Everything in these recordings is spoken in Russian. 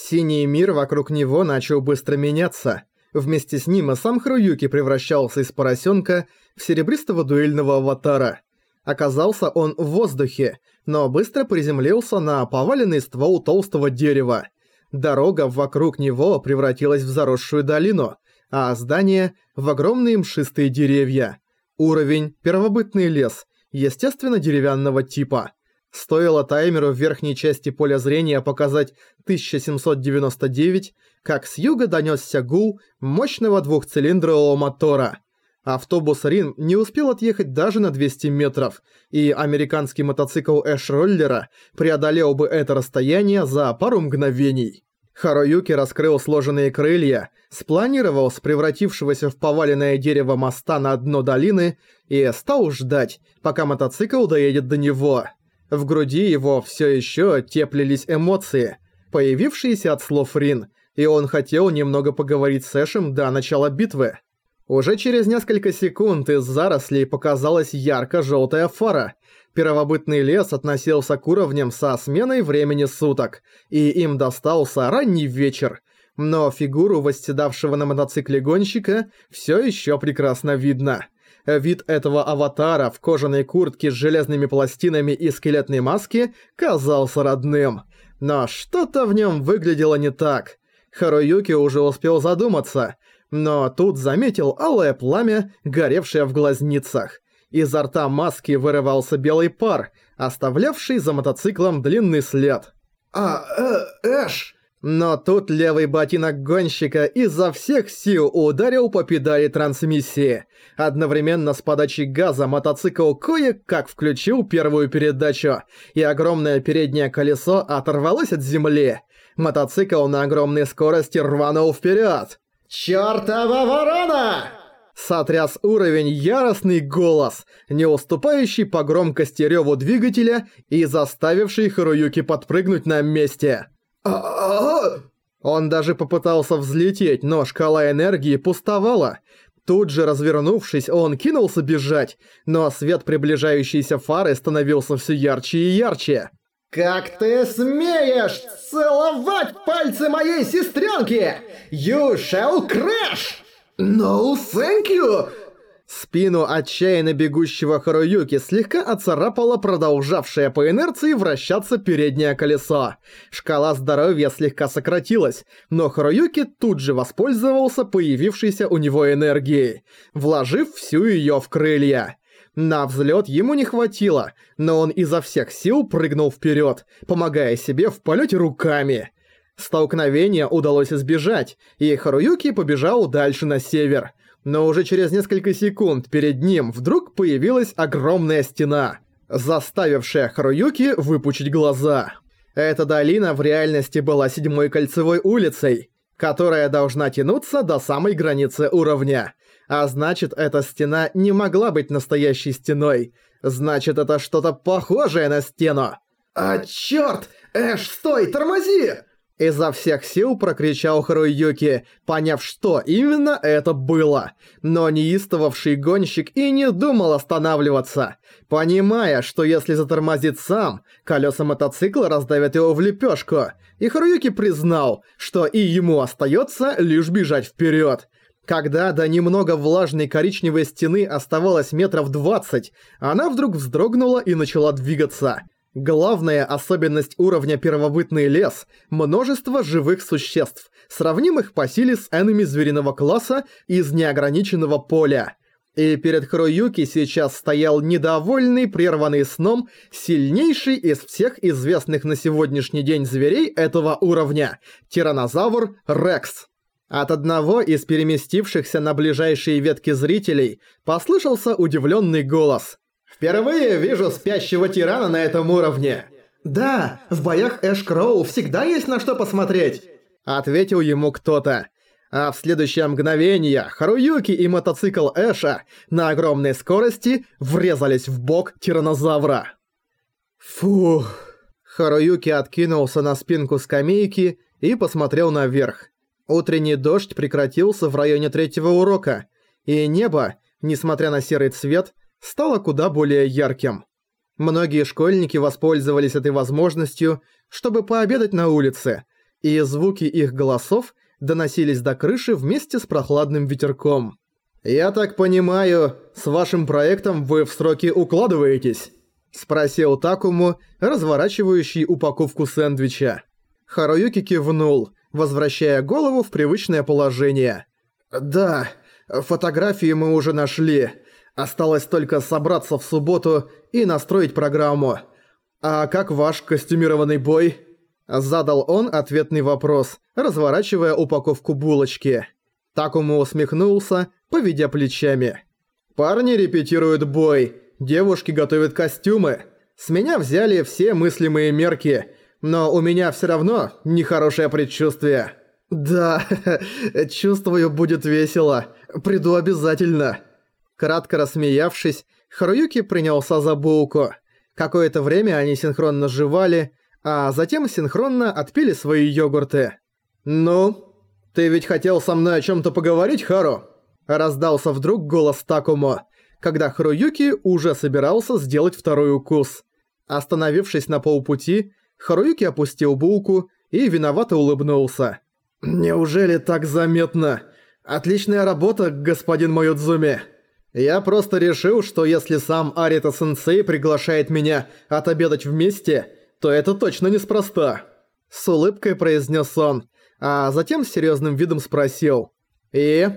Синий мир вокруг него начал быстро меняться. Вместе с ним и сам Хруюки превращался из поросенка в серебристого дуэльного аватара. Оказался он в воздухе, но быстро приземлился на поваленный ствол толстого дерева. Дорога вокруг него превратилась в заросшую долину, а здание – в огромные мшистые деревья. Уровень – первобытный лес, естественно деревянного типа. Стоило таймеру в верхней части поля зрения показать 1799, как с юга донёсся гул мощного двухцилиндрового мотора. Автобус Рин не успел отъехать даже на 200 метров, и американский мотоцикл Эш-роллера преодолел бы это расстояние за пару мгновений. Харуюки раскрыл сложенные крылья, спланировал с превратившегося в поваленное дерево моста на дно долины и стал ждать, пока мотоцикл доедет до него. В груди его все еще теплились эмоции, появившиеся от слов Рин, и он хотел немного поговорить с Эшем до начала битвы. Уже через несколько секунд из зарослей показалась ярко-желтая фара. Первобытный лес относился к уровням со сменой времени суток, и им достался ранний вечер. Но фигуру восседавшего на мотоцикле гонщика все еще прекрасно видно. Вид этого аватара в кожаной куртке с железными пластинами и скелетной маске казался родным. Но что-то в нем выглядело не так. Харуюки уже успел задуматься, но тут заметил алое пламя, горевшее в глазницах. Изо рта маски вырывался белый пар, оставлявший за мотоциклом длинный след. «А, э, Эш!» Но тут левый ботинок гонщика изо всех сил ударил по педали трансмиссии. Одновременно с подачей газа мотоцикл кое-как включил первую передачу, и огромное переднее колесо оторвалось от земли. Мотоцикл на огромной скорости рванул вперед. «Чёртова ворона!» Сотряс уровень яростный голос, не уступающий по громкости рёву двигателя и заставивший Харуюки подпрыгнуть на месте. Он даже попытался взлететь, но шкала энергии пустовала. Тут же развернувшись, он кинулся бежать, но свет приближающейся фары становился все ярче и ярче. «Как ты смеешь целовать пальцы моей сестренки? You shall crash!» «No, thank you!» Спину отчаянно бегущего Харуюки слегка оцарапало продолжавшее по инерции вращаться переднее колесо. Шкала здоровья слегка сократилась, но Харуюки тут же воспользовался появившейся у него энергией, вложив всю её в крылья. На взлёт ему не хватило, но он изо всех сил прыгнул вперёд, помогая себе в полёте руками. Столкновение удалось избежать, и Харуюки побежал дальше на север – но уже через несколько секунд перед ним вдруг появилась огромная стена, заставившая Харуюки выпучить глаза. Эта долина в реальности была седьмой кольцевой улицей, которая должна тянуться до самой границы уровня. А значит, эта стена не могла быть настоящей стеной. Значит, это что-то похожее на стену. «А чёрт! Эш, стой, тормози!» Изо всех сил прокричал Харуюки, поняв, что именно это было. Но неистовавший гонщик и не думал останавливаться, понимая, что если затормозит сам, колеса мотоцикла раздавят его в лепешку. И Харуюки признал, что и ему остается лишь бежать вперед. Когда до немного влажной коричневой стены оставалось метров двадцать, она вдруг вздрогнула и начала двигаться – Главная особенность уровня первобытный лес – множество живых существ, сравнимых по силе с энами звериного класса из неограниченного поля. И перед Хроюки сейчас стоял недовольный, прерванный сном, сильнейший из всех известных на сегодняшний день зверей этого уровня – тиранозавр Рекс. От одного из переместившихся на ближайшие ветки зрителей послышался удивленный голос – Впервые вижу спящего тирана на этом уровне. Да, в боях Эш Кроу всегда есть на что посмотреть. Ответил ему кто-то. А в следующее мгновение Харуюки и мотоцикл Эша на огромной скорости врезались в бок тиранозавра. Фух. Харуюки откинулся на спинку скамейки и посмотрел наверх. Утренний дождь прекратился в районе третьего урока, и небо, несмотря на серый цвет, стало куда более ярким. Многие школьники воспользовались этой возможностью, чтобы пообедать на улице, и звуки их голосов доносились до крыши вместе с прохладным ветерком. «Я так понимаю, с вашим проектом вы в сроки укладываетесь?» – спросил Такому, разворачивающий упаковку сэндвича. Харуюки кивнул, возвращая голову в привычное положение. «Да, фотографии мы уже нашли. Осталось только собраться в субботу и настроить программу. А как ваш костюмированный бой?» Задал он ответный вопрос, разворачивая упаковку булочки. Такому усмехнулся, поведя плечами. «Парни репетируют бой, девушки готовят костюмы. С меня взяли все мыслимые мерки, но у меня всё равно нехорошее предчувствие». «Да, чувствую, будет весело. Приду обязательно». Кратко рассмеявшись, Харуюки принялся за булку. Какое-то время они синхронно жевали, а затем синхронно отпили свои йогурты. «Ну, ты ведь хотел со мной о чём-то поговорить, Хару?» Раздался вдруг голос Такумо, когда Харуюки уже собирался сделать второй укус. Остановившись на полпути, Харуюки опустил булку и виновато улыбнулся. «Неужели так заметно? Отличная работа, господин Майодзуми. Я просто решил, что если сам Арита-сенсей приглашает меня отобедать вместе, то это точно неспроста». С улыбкой произнес он, а затем с серьезным видом спросил. «И?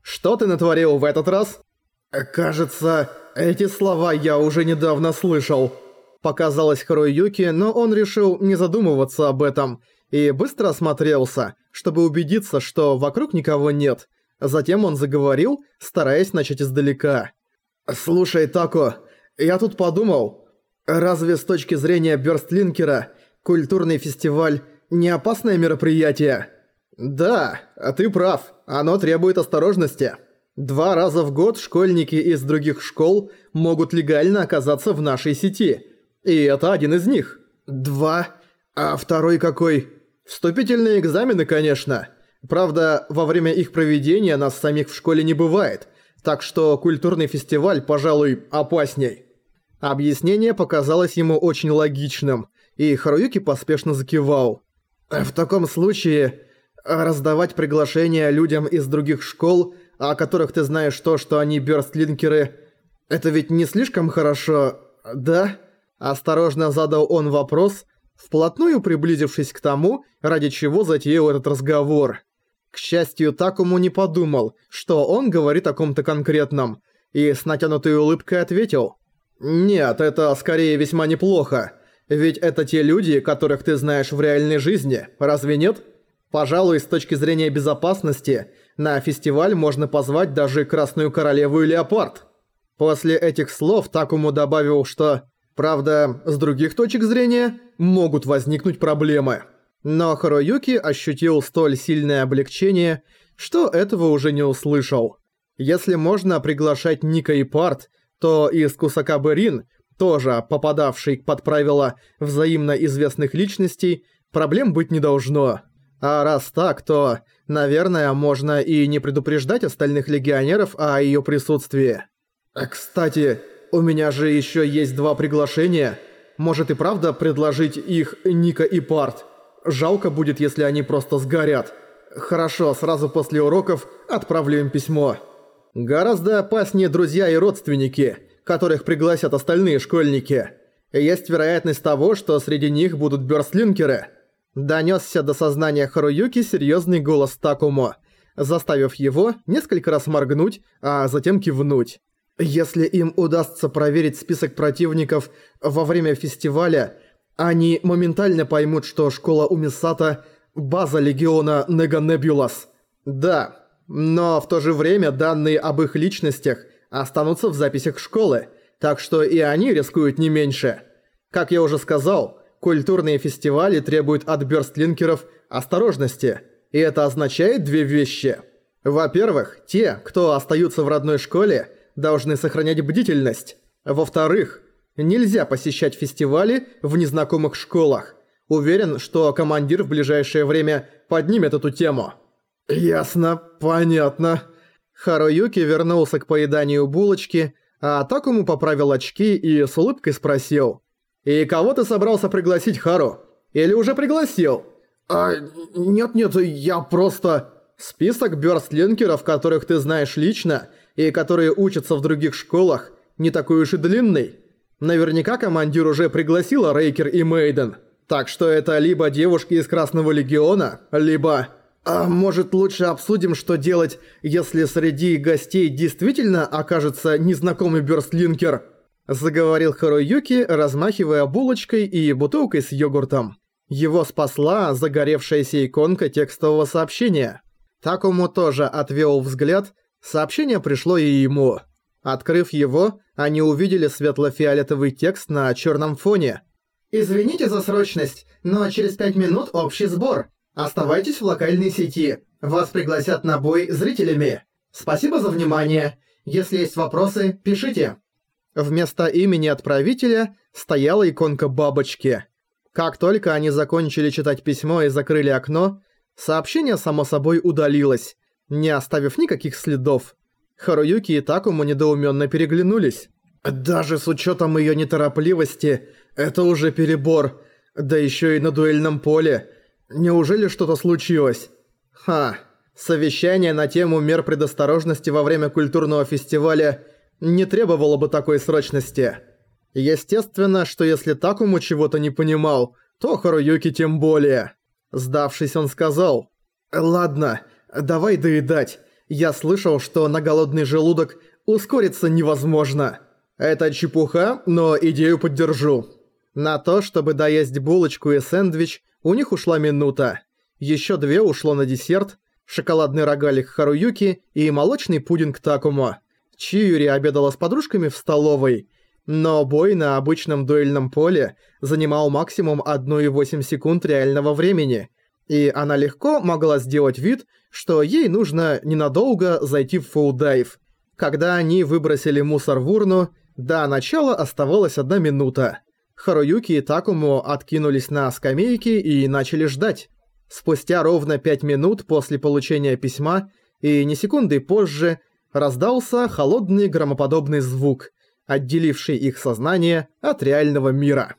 Что ты натворил в этот раз?» «Кажется, эти слова я уже недавно слышал». Показалось Харуюки, но он решил не задумываться об этом и быстро осмотрелся, чтобы убедиться, что вокруг никого нет. Затем он заговорил, стараясь начать издалека. «Слушай, Тако, я тут подумал, разве с точки зрения Бёрстлинкера культурный фестиваль не опасное мероприятие?» «Да, ты прав, оно требует осторожности. Два раза в год школьники из других школ могут легально оказаться в нашей сети, и это один из них. Два? А второй какой?» Вступительные экзамены, конечно. Правда, во время их проведения нас самих в школе не бывает, так что культурный фестиваль, пожалуй, опасней. Объяснение показалось ему очень логичным, и Харуюки поспешно закивал. В таком случае, раздавать приглашения людям из других школ, о которых ты знаешь то, что они бёрстлинкеры, это ведь не слишком хорошо, да? Осторожно задал он вопрос, вплотную приблизившись к тому, ради чего затеял этот разговор. К счастью, Такому не подумал, что он говорит о ком-то конкретном, и с натянутой улыбкой ответил. «Нет, это скорее весьма неплохо. Ведь это те люди, которых ты знаешь в реальной жизни, разве нет? Пожалуй, с точки зрения безопасности, на фестиваль можно позвать даже Красную Королеву и Леопард». После этих слов Такому добавил, что Правда, с других точек зрения могут возникнуть проблемы. Но Харуюки ощутил столь сильное облегчение, что этого уже не услышал. Если можно приглашать Ника и Парт, то из Кусакабы Рин, тоже попадавший под правила взаимно известных личностей, проблем быть не должно. А раз так, то, наверное, можно и не предупреждать остальных легионеров о её присутствии. Кстати, у меня же еще есть два приглашения. Может и правда предложить их Ника и Парт? Жалко будет, если они просто сгорят. Хорошо, сразу после уроков отправлю им письмо. Гораздо опаснее друзья и родственники, которых пригласят остальные школьники. Есть вероятность того, что среди них будут бёрстлинкеры. Донёсся до сознания Харуюки серьёзный голос Такумо, заставив его несколько раз моргнуть, а затем кивнуть. Если им удастся проверить список противников во время фестиваля, они моментально поймут, что школа Умисата – база легиона Неганебулас. Да, но в то же время данные об их личностях останутся в записях школы, так что и они рискуют не меньше. Как я уже сказал, культурные фестивали требуют от бёрстлинкеров осторожности, и это означает две вещи. Во-первых, те, кто остаются в родной школе – должны сохранять бдительность. Во-вторых, нельзя посещать фестивали в незнакомых школах. Уверен, что командир в ближайшее время поднимет эту тему. Ясно, понятно. Харуюки вернулся к поеданию булочки, а Такому поправил очки и с улыбкой спросил. «И кого ты собрался пригласить, Хару? Или уже пригласил?» А, нет-нет, я просто... Список бёрстлинкеров, которых ты знаешь лично, и которые учатся в других школах, не такой уж и длинный. Наверняка командир уже пригласила Рейкер и Мейден. Так что это либо девушки из Красного Легиона, либо... А может лучше обсудим, что делать, если среди гостей действительно окажется незнакомый бёрстлинкер? Заговорил Харуюки, размахивая булочкой и бутылкой с йогуртом. Его спасла загоревшаяся иконка текстового сообщения. Такому тоже отвел взгляд, сообщение пришло и ему. Открыв его, они увидели светло-фиолетовый текст на черном фоне. «Извините за срочность, но через пять минут общий сбор. Оставайтесь в локальной сети. Вас пригласят на бой зрителями. Спасибо за внимание. Если есть вопросы, пишите». Вместо имени отправителя стояла иконка бабочки. Как только они закончили читать письмо и закрыли окно, сообщение само собой удалилось, не оставив никаких следов. Харуюки и Такому недоуменно переглянулись. Даже с учетом ее неторопливости, это уже перебор. Да еще и на дуэльном поле. Неужели что-то случилось? Ха, совещание на тему мер предосторожности во время культурного фестиваля не требовало бы такой срочности. Естественно, что если Такому чего-то не понимал, то Харуюки тем более. Сдавшись, он сказал, «Ладно, давай доедать. Я слышал, что на голодный желудок ускориться невозможно. Это чепуха, но идею поддержу». На то, чтобы доесть булочку и сэндвич, у них ушла минута. Еще две ушло на десерт, шоколадный рогалик Харуюки и молочный пудинг Такумо. Чиюри обедала с подружками в столовой, но бой на обычном дуэльном поле занимал максимум 1,8 секунд реального времени, и она легко могла сделать вид, что ей нужно ненадолго зайти в фулл-дайв. Когда они выбросили мусор в урну, до начала оставалась одна минута. Харуюки и Такому откинулись на скамейки и начали ждать. Спустя ровно пять минут после получения письма и не секунды позже раздался холодный громоподобный звук, отделивший их сознание от реального мира.